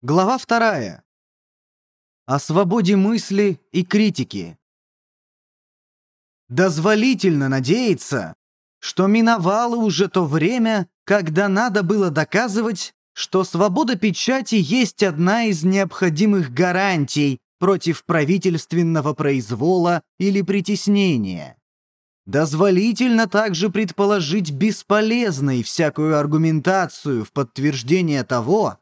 Глава вторая. О свободе мысли и критики. Дозволительно надеяться, что миновало уже то время, когда надо было доказывать, что свобода печати есть одна из необходимых гарантий против правительственного произвола или притеснения. Дозволительно также предположить бесполезной всякую аргументацию в подтверждение того,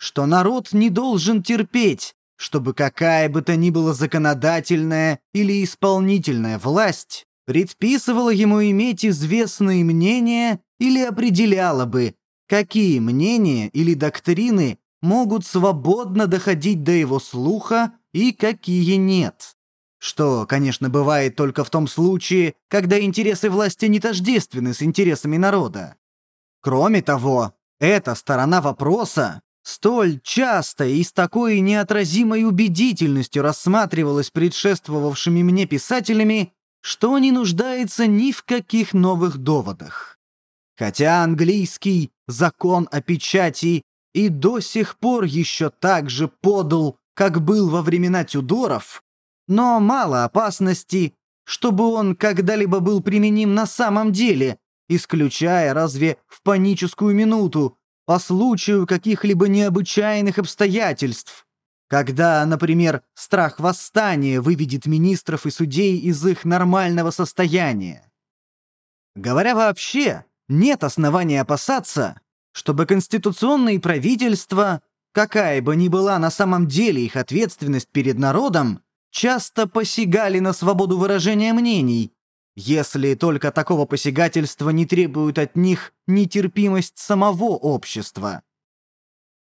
что народ не должен терпеть, чтобы какая бы то ни была законодательная или исполнительная власть предписывала ему иметь известные мнения или определяла бы, какие мнения или доктрины могут свободно доходить до его слуха и какие нет. Что, конечно, бывает только в том случае, когда интересы власти не тождественны с интересами народа. Кроме того, эта сторона вопроса столь часто и с такой неотразимой убедительностью рассматривалась предшествовавшими мне писателями, что не нуждается ни в каких новых доводах. Хотя английский закон о печати и до сих пор еще так же подал, как был во времена Тюдоров, но мало опасности, чтобы он когда-либо был применим на самом деле, исключая разве в паническую минуту, по случаю каких-либо необычайных обстоятельств, когда, например, страх восстания выведет министров и судей из их нормального состояния. Говоря вообще, нет основания опасаться, чтобы конституционные правительства, какая бы ни была на самом деле их ответственность перед народом, часто посягали на свободу выражения мнений, если только такого посягательства не требует от них нетерпимость самого общества.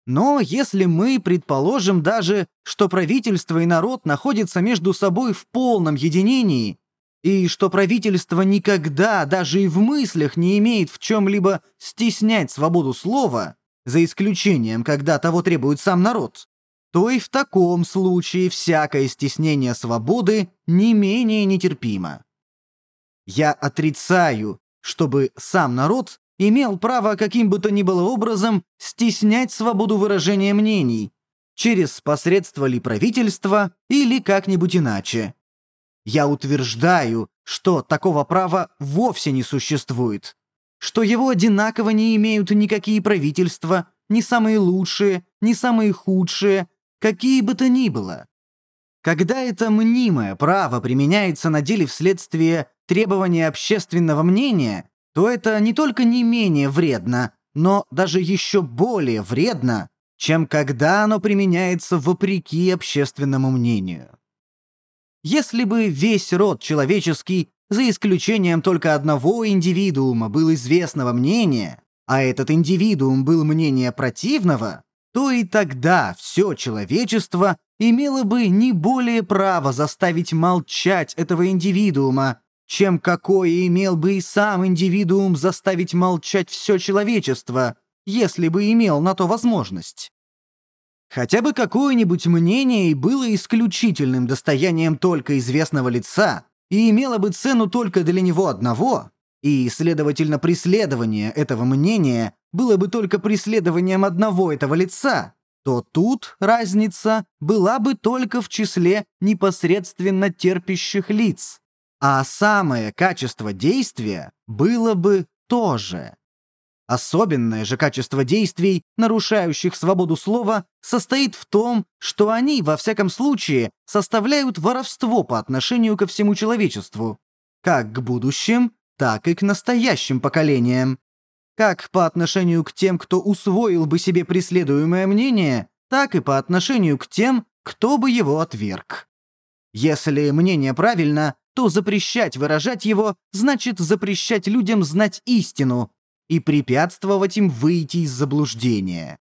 Но если мы предположим даже, что правительство и народ находятся между собой в полном единении, и что правительство никогда даже и в мыслях не имеет в чем-либо стеснять свободу слова, за исключением, когда того требует сам народ, то и в таком случае всякое стеснение свободы не менее нетерпимо. Я отрицаю, чтобы сам народ имел право каким бы то ни было образом стеснять свободу выражения мнений, через посредство ли правительства или как-нибудь иначе. Я утверждаю, что такого права вовсе не существует, что его одинаково не имеют никакие правительства, ни самые лучшие, ни самые худшие, какие бы то ни было. Когда это мнимое право применяется на деле вследствие требования общественного мнения, то это не только не менее вредно, но даже еще более вредно, чем когда оно применяется вопреки общественному мнению. Если бы весь род человеческий, за исключением только одного индивидуума, был известного мнения, а этот индивидуум был мнения противного, то и тогда все человечество имело бы не более право заставить молчать этого индивидуума, чем какое имел бы и сам индивидуум заставить молчать все человечество, если бы имел на то возможность. Хотя бы какое-нибудь мнение и было исключительным достоянием только известного лица и имело бы цену только для него одного, и, следовательно, преследование этого мнения было бы только преследованием одного этого лица, то тут разница была бы только в числе непосредственно терпящих лиц, а самое качество действия было бы тоже. Особенное же качество действий, нарушающих свободу слова, состоит в том, что они, во всяком случае, составляют воровство по отношению ко всему человечеству, как к будущим, так и к настоящим поколениям. Как по отношению к тем, кто усвоил бы себе преследуемое мнение, так и по отношению к тем, кто бы его отверг. Если мнение правильно, то запрещать выражать его значит запрещать людям знать истину и препятствовать им выйти из заблуждения.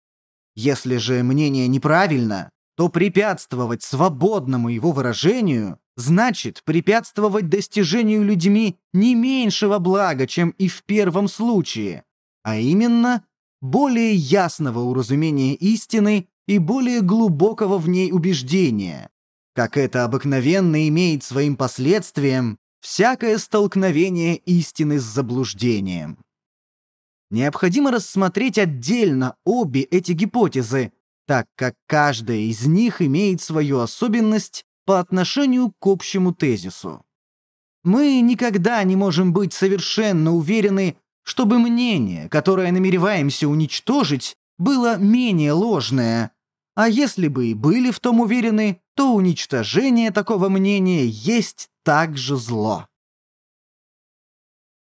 Если же мнение неправильно, то препятствовать свободному его выражению значит препятствовать достижению людьми не меньшего блага, чем и в первом случае, а именно более ясного уразумения истины и более глубокого в ней убеждения, как это обыкновенно имеет своим последствием всякое столкновение истины с заблуждением. Необходимо рассмотреть отдельно обе эти гипотезы, так как каждая из них имеет свою особенность по отношению к общему тезису. Мы никогда не можем быть совершенно уверены, чтобы мнение, которое намереваемся уничтожить, было менее ложное, а если бы и были в том уверены, то уничтожение такого мнения есть также зло.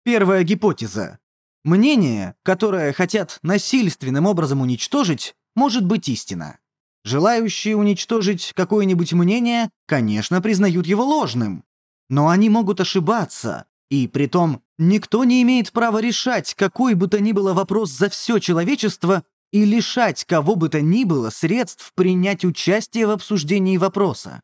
Первая гипотеза. Мнение, которое хотят насильственным образом уничтожить, может быть истина. Желающие уничтожить какое-нибудь мнение, конечно, признают его ложным. Но они могут ошибаться, и притом никто не имеет права решать какой бы то ни было вопрос за все человечество и лишать кого бы то ни было средств принять участие в обсуждении вопроса.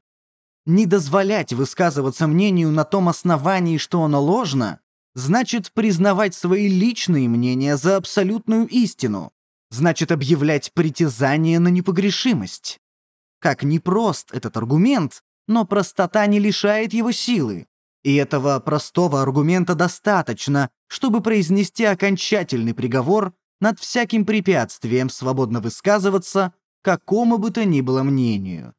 Не дозволять высказываться мнению на том основании, что оно ложно, значит признавать свои личные мнения за абсолютную истину, значит объявлять притязание на непогрешимость. Как непрост этот аргумент, но простота не лишает его силы. И этого простого аргумента достаточно, чтобы произнести окончательный приговор над всяким препятствием свободно высказываться какому бы то ни было мнению.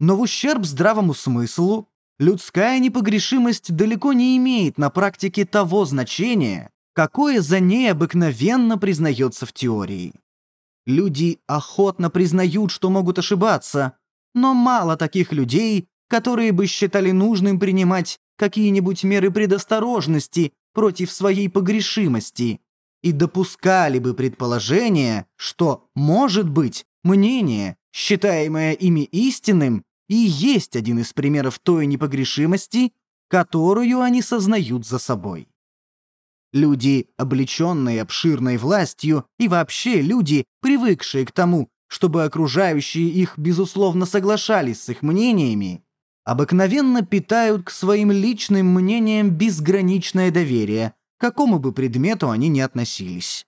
Но в ущерб здравому смыслу людская непогрешимость далеко не имеет на практике того значения, какое за ней обыкновенно признается в теории. Люди охотно признают, что могут ошибаться, но мало таких людей, которые бы считали нужным принимать какие-нибудь меры предосторожности против своей погрешимости, и допускали бы предположение, что, может быть, мнение, считаемое ими истинным, и есть один из примеров той непогрешимости, которую они сознают за собой. Люди, облеченные обширной властью, и вообще люди, привыкшие к тому, чтобы окружающие их, безусловно, соглашались с их мнениями, обыкновенно питают к своим личным мнениям безграничное доверие, какому бы предмету они ни относились.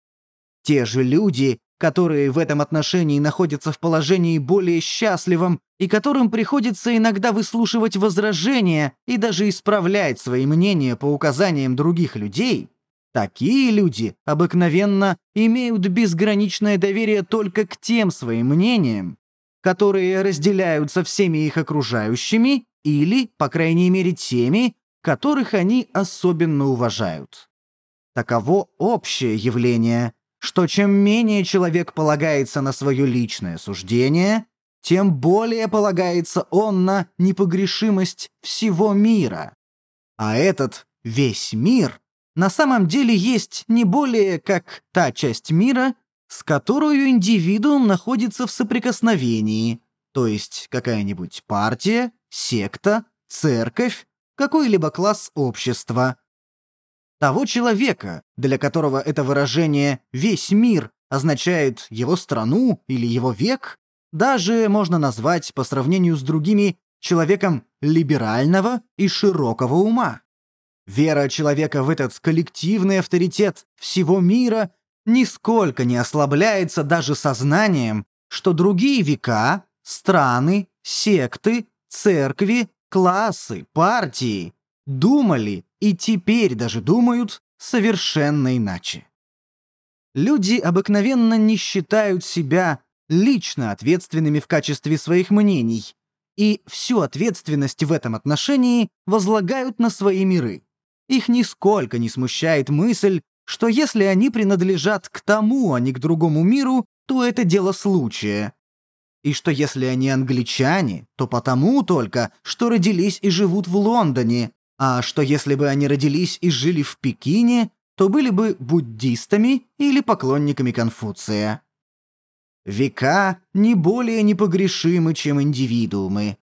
Те же люди, которые в этом отношении находятся в положении более счастливом и которым приходится иногда выслушивать возражения и даже исправлять свои мнения по указаниям других людей, такие люди обыкновенно имеют безграничное доверие только к тем своим мнениям, которые разделяют со всеми их окружающими или, по крайней мере, теми, которых они особенно уважают. Таково общее явление, что чем менее человек полагается на свое личное суждение, тем более полагается он на непогрешимость всего мира. А этот весь мир на самом деле есть не более как та часть мира, с которой индивидуум находится в соприкосновении, то есть какая-нибудь партия, секта, церковь, какой-либо класс общества, того человека, для которого это выражение «весь мир» означает его страну или его век, даже можно назвать по сравнению с другими человеком либерального и широкого ума. Вера человека в этот коллективный авторитет всего мира нисколько не ослабляется даже сознанием, что другие века, страны, секты, церкви, классы, партии думали и теперь даже думают совершенно иначе. Люди обыкновенно не считают себя лично ответственными в качестве своих мнений, и всю ответственность в этом отношении возлагают на свои миры. Их нисколько не смущает мысль, что если они принадлежат к тому, а не к другому миру, то это дело случая. И что если они англичане, то потому только, что родились и живут в Лондоне, а что если бы они родились и жили в Пекине, то были бы буддистами или поклонниками Конфуция. Века не более непогрешимы, чем индивидуумы.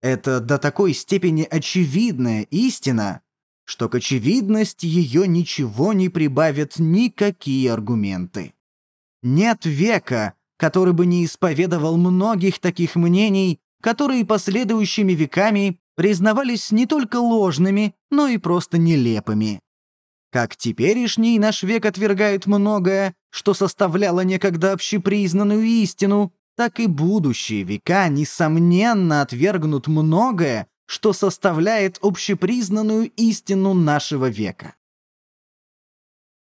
Это до такой степени очевидная истина, что к очевидности ее ничего не прибавят никакие аргументы. Нет века, который бы не исповедовал многих таких мнений, которые последующими веками признавались не только ложными, но и просто нелепыми. Как теперешний наш век отвергает многое, что составляло некогда общепризнанную истину, так и будущие века, несомненно, отвергнут многое, что составляет общепризнанную истину нашего века.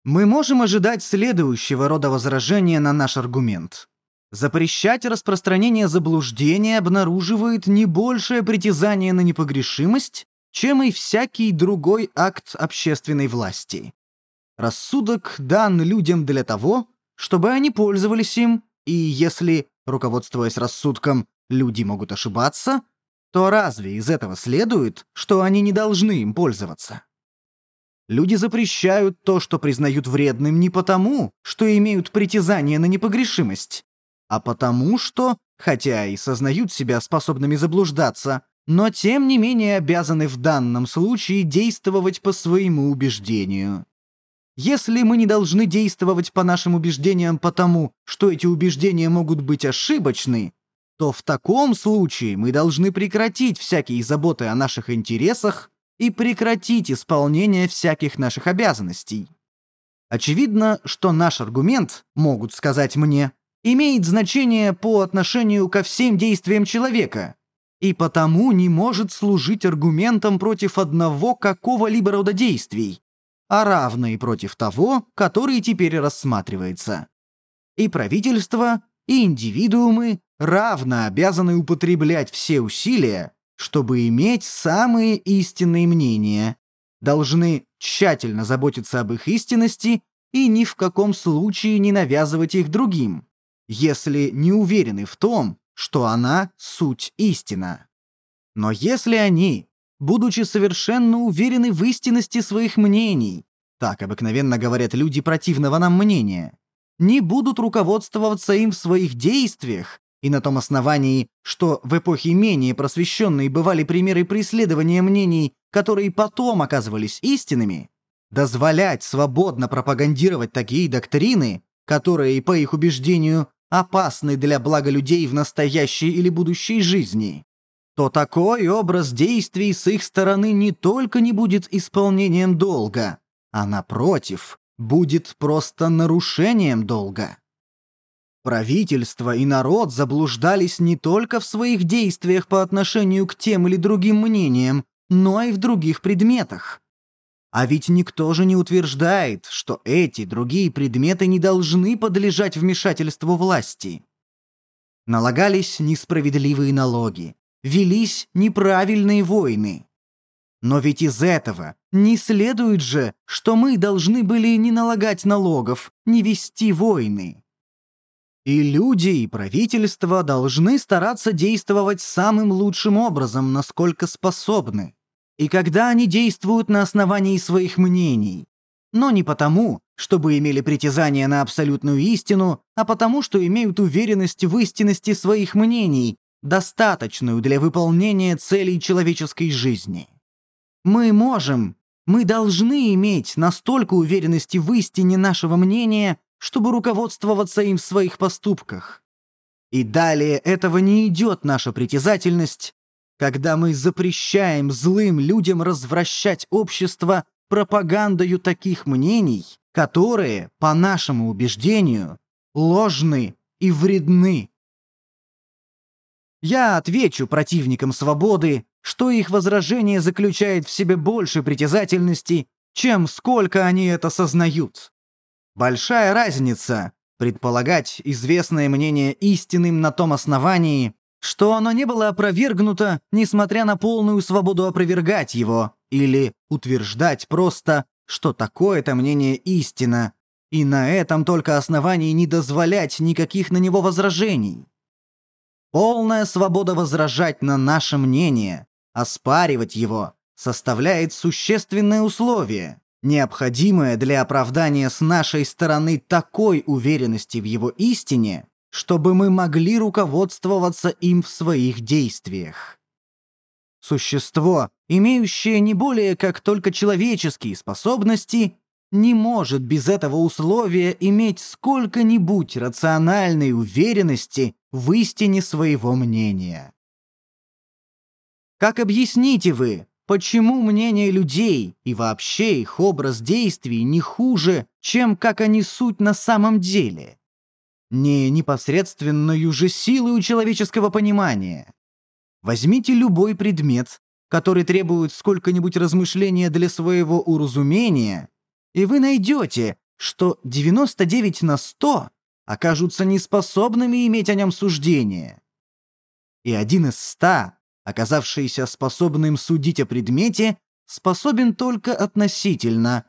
Мы можем ожидать следующего рода возражения на наш аргумент. Запрещать распространение заблуждения обнаруживает не большее притязание на непогрешимость, чем и всякий другой акт общественной власти. Рассудок дан людям для того, чтобы они пользовались им, и если, руководствуясь рассудком, люди могут ошибаться, то разве из этого следует, что они не должны им пользоваться? Люди запрещают то, что признают вредным не потому, что имеют притязание на непогрешимость, а потому что, хотя и сознают себя способными заблуждаться, но тем не менее обязаны в данном случае действовать по своему убеждению. Если мы не должны действовать по нашим убеждениям потому, что эти убеждения могут быть ошибочны, то в таком случае мы должны прекратить всякие заботы о наших интересах и прекратить исполнение всяких наших обязанностей. Очевидно, что наш аргумент, могут сказать мне, имеет значение по отношению ко всем действиям человека, и потому не может служить аргументом против одного какого-либо рода действий, а равно и против того, который теперь рассматривается. И правительство, и индивидуумы равно обязаны употреблять все усилия, чтобы иметь самые истинные мнения, должны тщательно заботиться об их истинности и ни в каком случае не навязывать их другим, если не уверены в том, что она — суть истина. Но если они, будучи совершенно уверены в истинности своих мнений, так обыкновенно говорят люди противного нам мнения, не будут руководствоваться им в своих действиях и на том основании, что в эпохе менее просвещенной бывали примеры преследования мнений, которые потом оказывались истинными, дозволять свободно пропагандировать такие доктрины, которые, по их убеждению, опасны для блага людей в настоящей или будущей жизни, то такой образ действий с их стороны не только не будет исполнением долга, а напротив, будет просто нарушением долга. Правительство и народ заблуждались не только в своих действиях по отношению к тем или другим мнениям, но и в других предметах. А ведь никто же не утверждает, что эти другие предметы не должны подлежать вмешательству власти. Налагались несправедливые налоги, велись неправильные войны. Но ведь из этого не следует же, что мы должны были не налагать налогов, не вести войны. И люди, и правительство должны стараться действовать самым лучшим образом, насколько способны. И когда они действуют на основании своих мнений. Но не потому, чтобы имели притязание на абсолютную истину, а потому, что имеют уверенность в истинности своих мнений, достаточную для выполнения целей человеческой жизни. Мы можем, мы должны иметь настолько уверенности в истине нашего мнения, чтобы руководствоваться им в своих поступках. И далее этого не идет наша притязательность, когда мы запрещаем злым людям развращать общество пропагандою таких мнений, которые, по нашему убеждению, ложны и вредны. Я отвечу противникам свободы, что их возражение заключает в себе больше притязательности, чем сколько они это сознают. Большая разница предполагать известное мнение истинным на том основании, что оно не было опровергнуто, несмотря на полную свободу опровергать его, или утверждать просто, что такое-то мнение истина, и на этом только основании не дозволять никаких на него возражений. Полная свобода возражать на наше мнение, оспаривать его, составляет существенное условие, необходимое для оправдания с нашей стороны такой уверенности в его истине, чтобы мы могли руководствоваться им в своих действиях. Существо, имеющее не более как только человеческие способности, не может без этого условия иметь сколько-нибудь рациональной уверенности в истине своего мнения. Как объясните вы, Почему мнение людей и вообще их образ действий не хуже, чем как они суть на самом деле? Не непосредственную же силою человеческого понимания. Возьмите любой предмет, который требует сколько-нибудь размышления для своего уразумения, и вы найдете, что 99 на 100 окажутся неспособными иметь о нем суждение. И один из ста, оказавшийся способным судить о предмете, способен только относительно,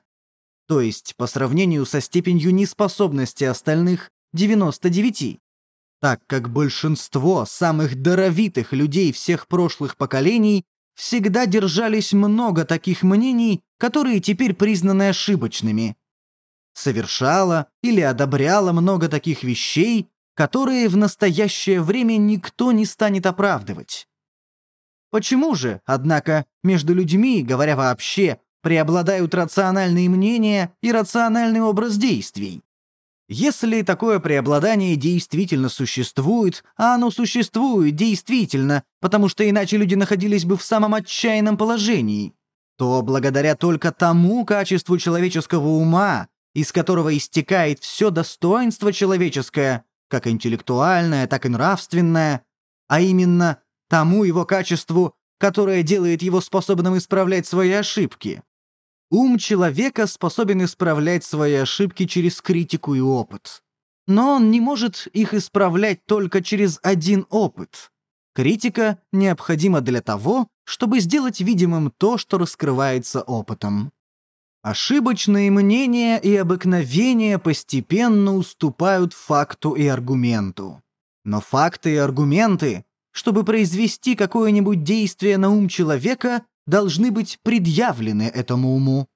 то есть по сравнению со степенью неспособности остальных 99, так как большинство самых даровитых людей всех прошлых поколений всегда держались много таких мнений, которые теперь признаны ошибочными. Совершала или одобряла много таких вещей, которые в настоящее время никто не станет оправдывать. Почему же, однако, между людьми, говоря вообще, преобладают рациональные мнения и рациональный образ действий? Если такое преобладание действительно существует, а оно существует действительно, потому что иначе люди находились бы в самом отчаянном положении, то благодаря только тому качеству человеческого ума, из которого истекает все достоинство человеческое, как интеллектуальное, так и нравственное, а именно тому его качеству, которое делает его способным исправлять свои ошибки, Ум человека способен исправлять свои ошибки через критику и опыт. Но он не может их исправлять только через один опыт. Критика необходима для того, чтобы сделать видимым то, что раскрывается опытом. Ошибочные мнения и обыкновения постепенно уступают факту и аргументу. Но факты и аргументы, чтобы произвести какое-нибудь действие на ум человека, должны быть предъявлены этому уму.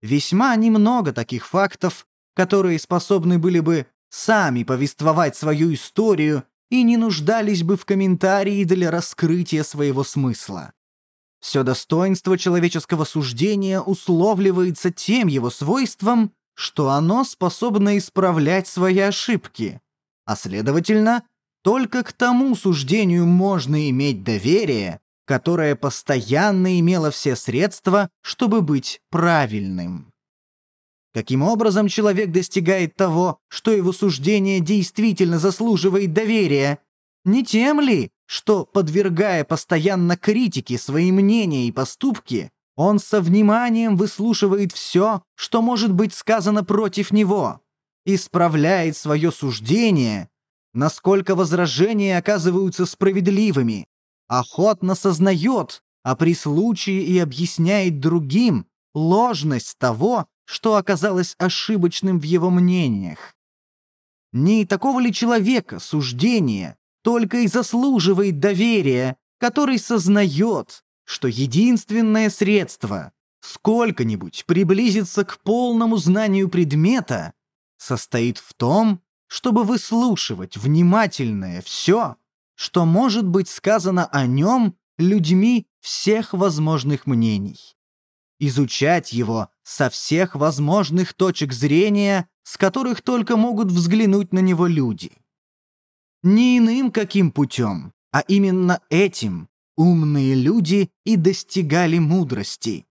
Весьма немного таких фактов, которые способны были бы сами повествовать свою историю и не нуждались бы в комментарии для раскрытия своего смысла. Все достоинство человеческого суждения условливается тем его свойством, что оно способно исправлять свои ошибки, а следовательно, только к тому суждению можно иметь доверие, которое постоянно имело все средства, чтобы быть правильным. Каким образом человек достигает того, что его суждение действительно заслуживает доверия? Не тем ли, что, подвергая постоянно критике свои мнения и поступки, он со вниманием выслушивает все, что может быть сказано против него, исправляет свое суждение, насколько возражения оказываются справедливыми, охотно сознает, а при случае и объясняет другим ложность того, что оказалось ошибочным в его мнениях. Не такого ли человека суждение только и заслуживает доверия, который сознает, что единственное средство сколько-нибудь приблизиться к полному знанию предмета состоит в том, чтобы выслушивать внимательное все, что может быть сказано о нем людьми всех возможных мнений. Изучать его со всех возможных точек зрения, с которых только могут взглянуть на него люди. Не иным каким путем, а именно этим умные люди и достигали мудрости.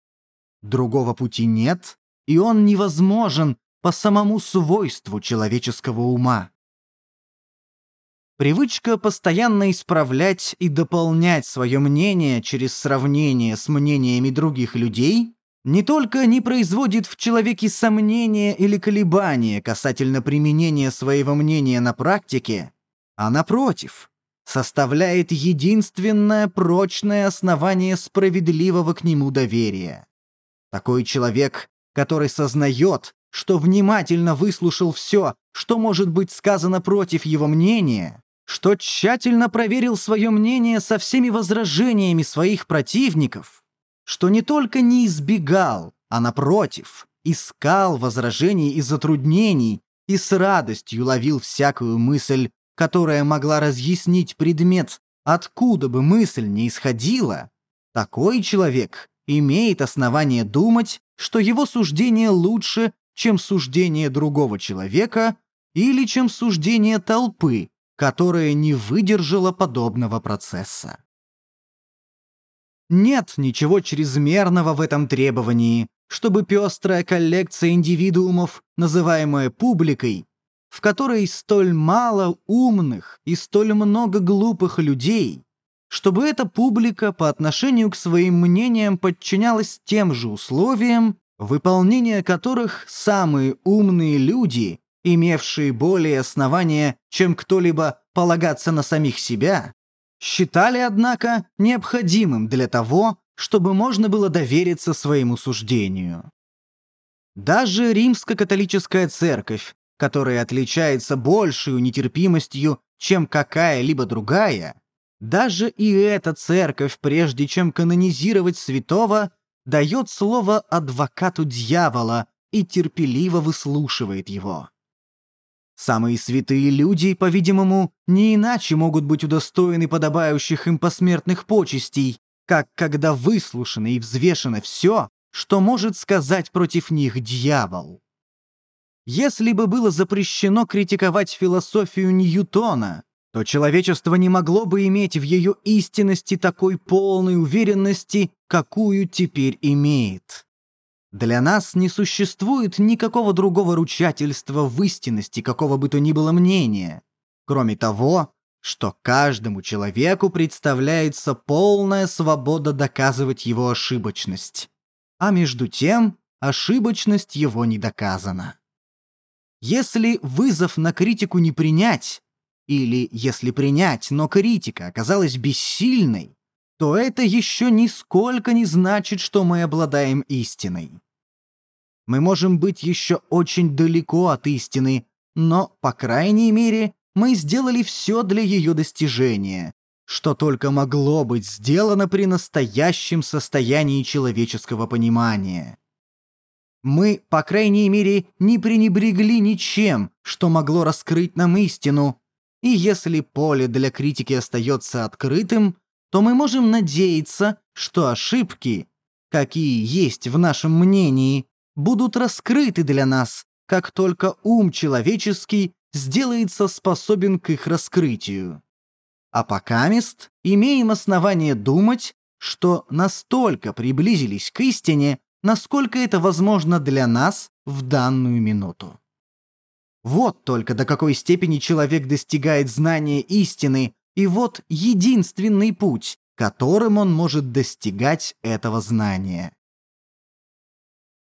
Другого пути нет, и он невозможен по самому свойству человеческого ума. Привычка постоянно исправлять и дополнять свое мнение через сравнение с мнениями других людей не только не производит в человеке сомнения или колебания касательно применения своего мнения на практике, а напротив, составляет единственное прочное основание справедливого к нему доверия. Такой человек, который сознает, что внимательно выслушал все, что может быть сказано против его мнения, что тщательно проверил свое мнение со всеми возражениями своих противников, что не только не избегал, а напротив, искал возражений и затруднений и с радостью ловил всякую мысль, которая могла разъяснить предмет, откуда бы мысль не исходила, такой человек имеет основание думать, что его суждение лучше, чем суждение другого человека или чем суждение толпы, которая не выдержала подобного процесса. Нет ничего чрезмерного в этом требовании, чтобы пестрая коллекция индивидуумов, называемая публикой, в которой столь мало умных и столь много глупых людей, чтобы эта публика по отношению к своим мнениям подчинялась тем же условиям, выполнение которых самые умные люди имевшие более основания, чем кто-либо полагаться на самих себя, считали, однако, необходимым для того, чтобы можно было довериться своему суждению. Даже римско-католическая церковь, которая отличается большей нетерпимостью, чем какая-либо другая, даже и эта церковь, прежде чем канонизировать святого, дает слово адвокату дьявола и терпеливо выслушивает его. Самые святые люди, по-видимому, не иначе могут быть удостоены подобающих им посмертных почестей, как когда выслушано и взвешено все, что может сказать против них дьявол. Если бы было запрещено критиковать философию Ньютона, то человечество не могло бы иметь в ее истинности такой полной уверенности, какую теперь имеет. Для нас не существует никакого другого ручательства в истинности какого бы то ни было мнения, кроме того, что каждому человеку представляется полная свобода доказывать его ошибочность. А между тем, ошибочность его не доказана. Если вызов на критику не принять, или если принять, но критика оказалась бессильной, то это еще нисколько не значит, что мы обладаем истиной. Мы можем быть еще очень далеко от истины, но, по крайней мере, мы сделали все для ее достижения, что только могло быть сделано при настоящем состоянии человеческого понимания. Мы, по крайней мере, не пренебрегли ничем, что могло раскрыть нам истину, и если поле для критики остается открытым, то мы можем надеяться, что ошибки, какие есть в нашем мнении, будут раскрыты для нас, как только ум человеческий сделается способен к их раскрытию. А пока мест имеем основание думать, что настолько приблизились к истине, насколько это возможно для нас в данную минуту. Вот только до какой степени человек достигает знания истины, и вот единственный путь, которым он может достигать этого знания.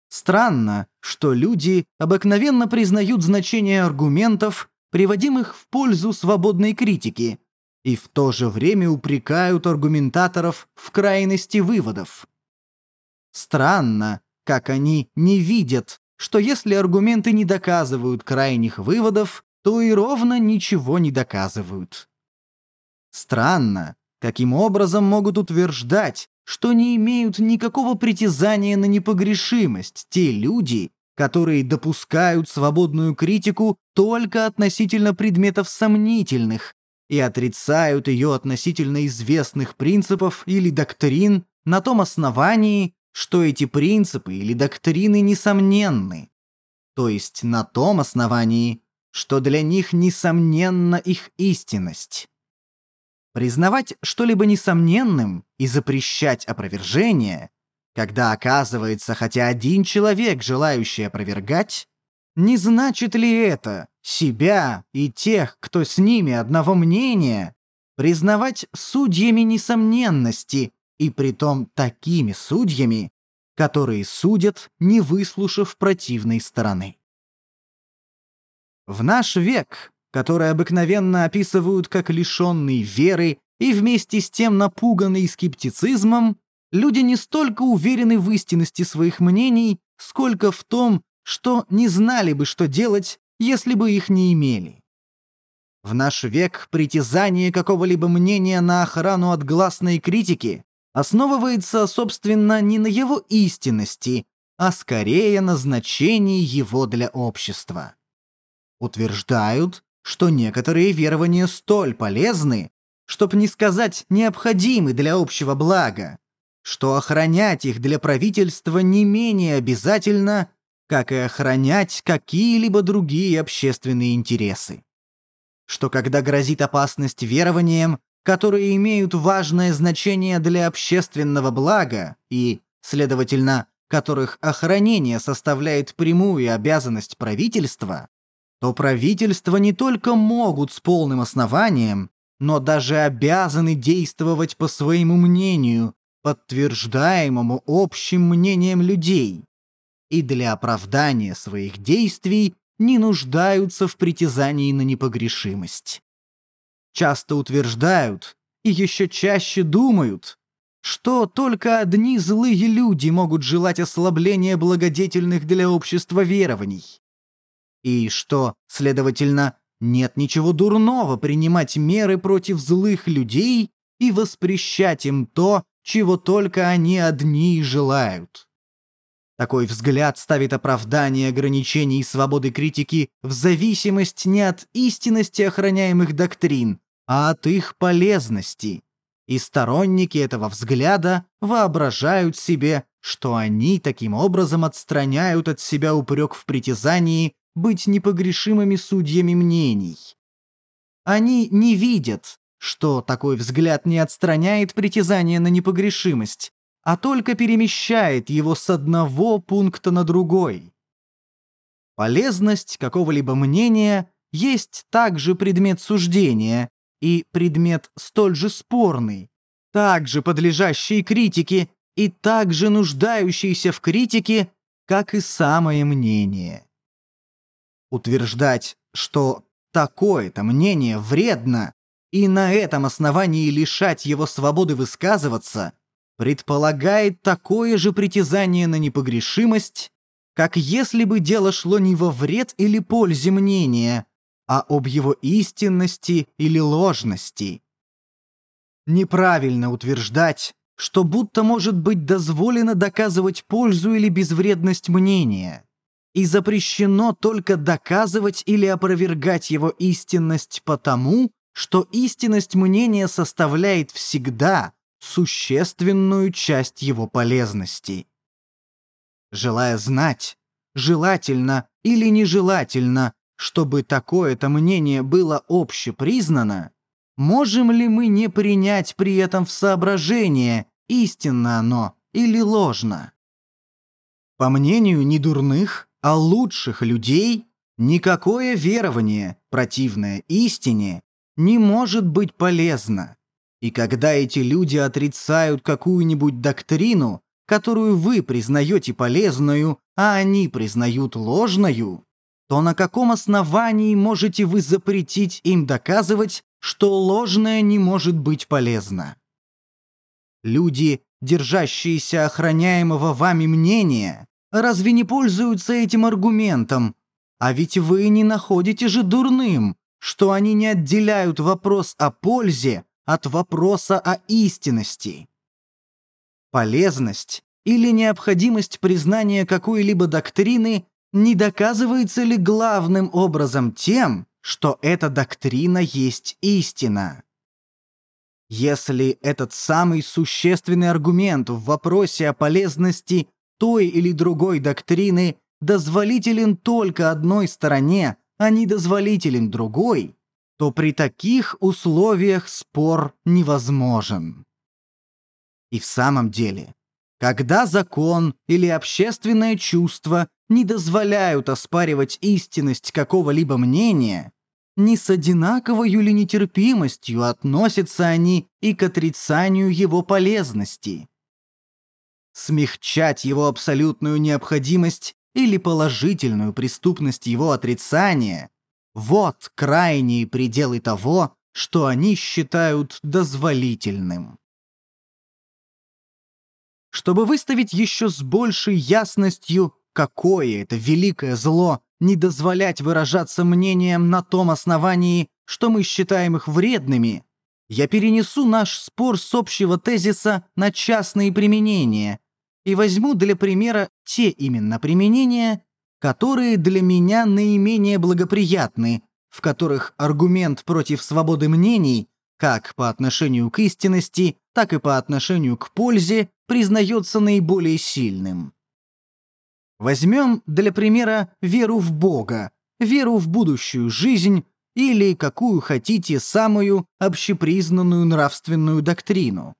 Странно, что люди обыкновенно признают значение аргументов, приводимых в пользу свободной критики, и в то же время упрекают аргументаторов в крайности выводов. Странно, как они не видят, что если аргументы не доказывают крайних выводов, то и ровно ничего не доказывают. Странно, каким образом могут утверждать, что не имеют никакого притязания на непогрешимость те люди, которые допускают свободную критику только относительно предметов сомнительных и отрицают ее относительно известных принципов или доктрин на том основании, что эти принципы или доктрины несомненны, то есть на том основании, что для них несомненна их истинность. Признавать что-либо несомненным и запрещать опровержение, когда оказывается хотя один человек, желающий опровергать, не значит ли это себя и тех, кто с ними одного мнения, признавать судьями несомненности и притом такими судьями, которые судят, не выслушав противной стороны? В наш век который обыкновенно описывают как лишенный веры и вместе с тем напуганный скептицизмом, люди не столько уверены в истинности своих мнений, сколько в том, что не знали бы, что делать, если бы их не имели. В наш век притязание какого-либо мнения на охрану от гласной критики основывается, собственно, не на его истинности, а скорее на значении его для общества. Утверждают, что некоторые верования столь полезны, чтоб не сказать необходимы для общего блага, что охранять их для правительства не менее обязательно, как и охранять какие-либо другие общественные интересы. Что когда грозит опасность верованиям, которые имеют важное значение для общественного блага и, следовательно, которых охранение составляет прямую обязанность правительства, то правительства не только могут с полным основанием, но даже обязаны действовать по своему мнению, подтверждаемому общим мнением людей. И для оправдания своих действий не нуждаются в притязании на непогрешимость. Часто утверждают, и еще чаще думают, что только одни злые люди могут желать ослабления благодетельных для общества верований. И что, следовательно, нет ничего дурного принимать меры против злых людей и воспрещать им то, чего только они одни желают. Такой взгляд ставит оправдание ограничений свободы критики в зависимость не от истинности охраняемых доктрин, а от их полезности. И сторонники этого взгляда воображают себе, что они таким образом отстраняют от себя упрек в притязании быть непогрешимыми судьями мнений. Они не видят, что такой взгляд не отстраняет притязание на непогрешимость, а только перемещает его с одного пункта на другой. Полезность какого-либо мнения есть также предмет суждения и предмет столь же спорный, также подлежащий критике и также нуждающийся в критике, как и самое мнение. Утверждать, что такое-то мнение вредно, и на этом основании лишать его свободы высказываться, предполагает такое же притязание на непогрешимость, как если бы дело шло не во вред или пользе мнения, а об его истинности или ложности. Неправильно утверждать, что будто может быть дозволено доказывать пользу или безвредность мнения, и запрещено только доказывать или опровергать его истинность потому, что истинность мнения составляет всегда существенную часть его полезности. Желая знать, желательно или нежелательно, чтобы такое-то мнение было общепризнано, можем ли мы не принять при этом в соображение, истинно оно или ложно? По мнению не дурных, а лучших людей, никакое верование, противное истине, не может быть полезно. И когда эти люди отрицают какую-нибудь доктрину, которую вы признаете полезную, а они признают ложную, то на каком основании можете вы запретить им доказывать, что ложное не может быть полезно? Люди, держащиеся охраняемого вами мнения, разве не пользуются этим аргументом? А ведь вы не находите же дурным, что они не отделяют вопрос о пользе от вопроса о истинности. Полезность или необходимость признания какой-либо доктрины не доказывается ли главным образом тем, что эта доктрина есть истина? Если этот самый существенный аргумент в вопросе о полезности той или другой доктрины дозволителен только одной стороне, а не дозволителен другой, то при таких условиях спор невозможен. И в самом деле, когда закон или общественное чувство не дозволяют оспаривать истинность какого-либо мнения, не с одинаковой или нетерпимостью относятся они и к отрицанию его полезности. Смягчать его абсолютную необходимость или положительную преступность его отрицания вот крайние пределы того, что они считают дозволительным. Чтобы выставить еще с большей ясностью, какое это великое зло не дозволять выражаться мнением на том основании, что мы считаем их вредными, я перенесу наш спор с общего тезиса на частные применения и возьму для примера те именно применения, которые для меня наименее благоприятны, в которых аргумент против свободы мнений, как по отношению к истинности, так и по отношению к пользе, признается наиболее сильным. Возьмем для примера веру в Бога, веру в будущую жизнь или какую хотите самую общепризнанную нравственную доктрину.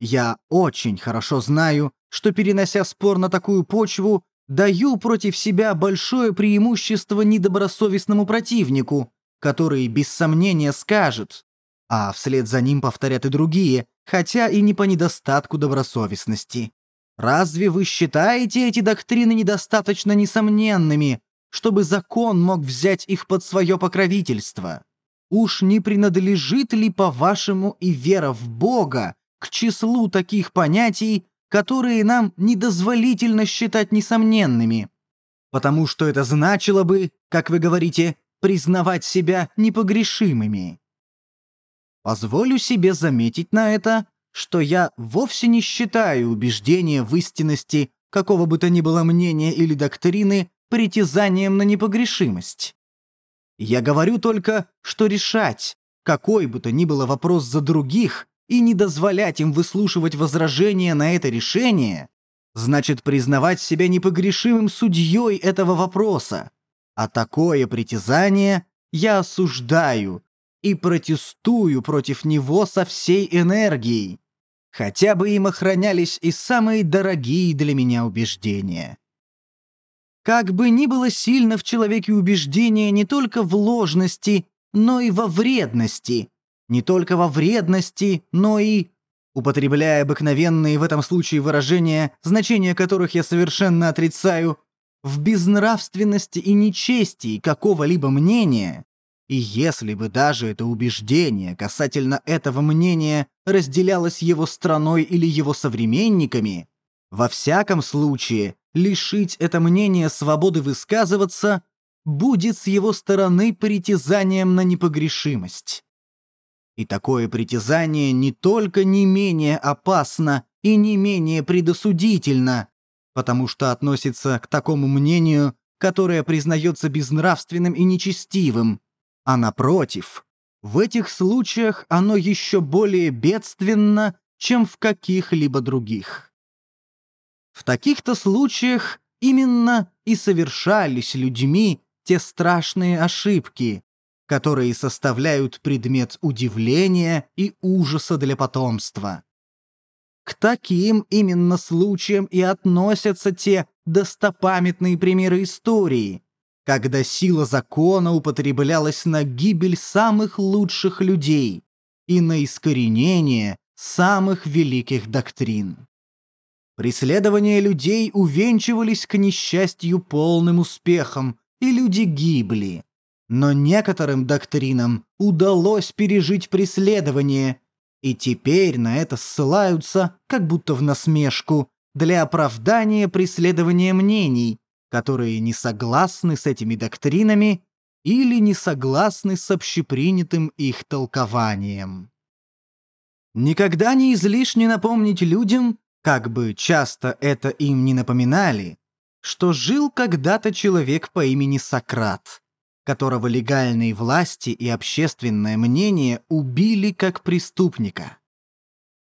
Я очень хорошо знаю, что перенося спор на такую почву, даю против себя большое преимущество недобросовестному противнику, который без сомнения скажет, а вслед за ним повторят и другие, хотя и не по недостатку добросовестности. Разве вы считаете эти доктрины недостаточно несомненными, чтобы закон мог взять их под свое покровительство? Уж не принадлежит ли, по-вашему, и вера в Бога к числу таких понятий, которые нам недозволительно считать несомненными? Потому что это значило бы, как вы говорите, признавать себя непогрешимыми. Позволю себе заметить на это, что я вовсе не считаю убеждение в истинности какого бы то ни было мнения или доктрины притязанием на непогрешимость. Я говорю только, что решать, какой бы то ни было вопрос за других, и не дозволять им выслушивать возражения на это решение, значит признавать себя непогрешимым судьей этого вопроса. А такое притязание я осуждаю и протестую против него со всей энергией, хотя бы им охранялись и самые дорогие для меня убеждения. Как бы ни было сильно в человеке убеждение не только в ложности, но и во вредности, не только во вредности, но и, употребляя обыкновенные в этом случае выражения, значения которых я совершенно отрицаю, в безнравственности и нечестии какого-либо мнения, и если бы даже это убеждение касательно этого мнения разделялось его страной или его современниками, во всяком случае лишить это мнение свободы высказываться будет с его стороны притязанием на непогрешимость. И такое притязание не только не менее опасно и не менее предосудительно, потому что относится к такому мнению, которое признается безнравственным и нечестивым, а напротив, в этих случаях оно еще более бедственно, чем в каких-либо других. В таких-то случаях именно и совершались людьми те страшные ошибки, которые составляют предмет удивления и ужаса для потомства. К таким именно случаям и относятся те достопамятные примеры истории, когда сила закона употреблялась на гибель самых лучших людей и на искоренение самых великих доктрин. Преследования людей увенчивались к несчастью полным успехом, и люди гибли. Но некоторым доктринам удалось пережить преследование, и теперь на это ссылаются, как будто в насмешку, для оправдания преследования мнений, которые не согласны с этими доктринами или не согласны с общепринятым их толкованием. Никогда не излишне напомнить людям, как бы часто это им не напоминали, что жил когда-то человек по имени Сократ, которого легальные власти и общественное мнение убили как преступника.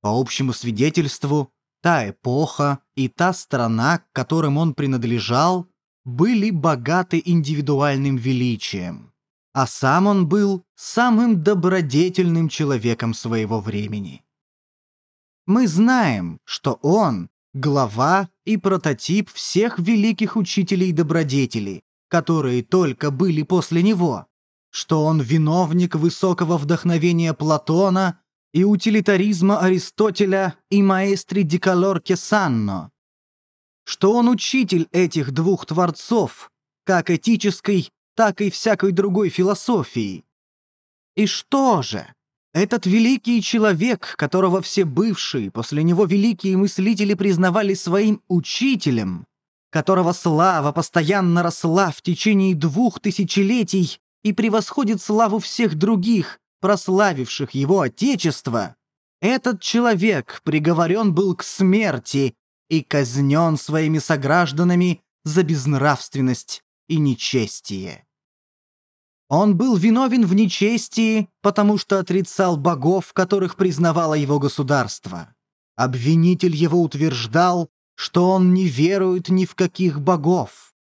По общему свидетельству, та эпоха и та страна, к которым он принадлежал, были богаты индивидуальным величием, а сам он был самым добродетельным человеком своего времени. Мы знаем, что он – глава и прототип всех великих учителей добродетели, которые только были после него, что он виновник высокого вдохновения Платона и утилитаризма Аристотеля и маэстри Дикалор Кесанно, что он учитель этих двух творцов, как этической, так и всякой другой философии. И что же? Этот великий человек, которого все бывшие, после него великие мыслители признавали своим учителем, которого слава постоянно росла в течение двух тысячелетий и превосходит славу всех других, прославивших его отечество, этот человек приговорен был к смерти и казнен своими согражданами за безнравственность и нечестие. Он был виновен в нечестии, потому что отрицал богов, которых признавало его государство. Обвинитель его утверждал, что он не верует ни в каких богов.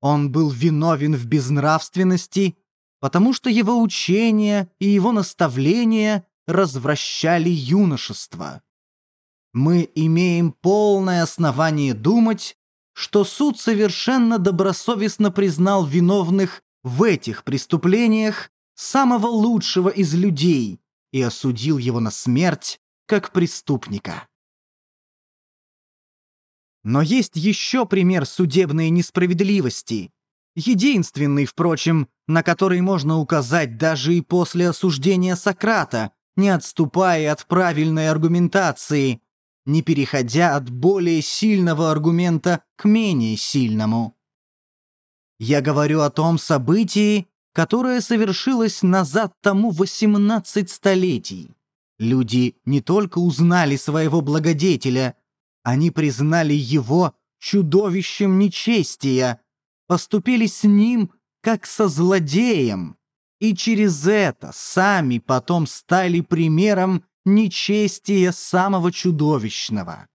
Он был виновен в безнравственности, потому что его учения и его наставления развращали юношество мы имеем полное основание думать, что суд совершенно добросовестно признал виновных в этих преступлениях самого лучшего из людей и осудил его на смерть как преступника. Но есть еще пример судебной несправедливости, Единственный, впрочем, на который можно указать даже и после осуждения Сократа, не отступая от правильной аргументации, не переходя от более сильного аргумента к менее сильному. Я говорю о том событии, которое совершилось назад тому 18 столетий. Люди не только узнали своего благодетеля, они признали его чудовищем нечестия, поступили с ним как со злодеем, и через это сами потом стали примером нечестия самого чудовищного.